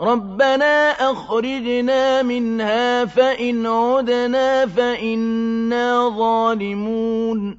رَبَّنَا أَخْرِجْنَا مِنْهَا فَإِنْ عُدْنَا فَإِنَّا ظَالِمُونَ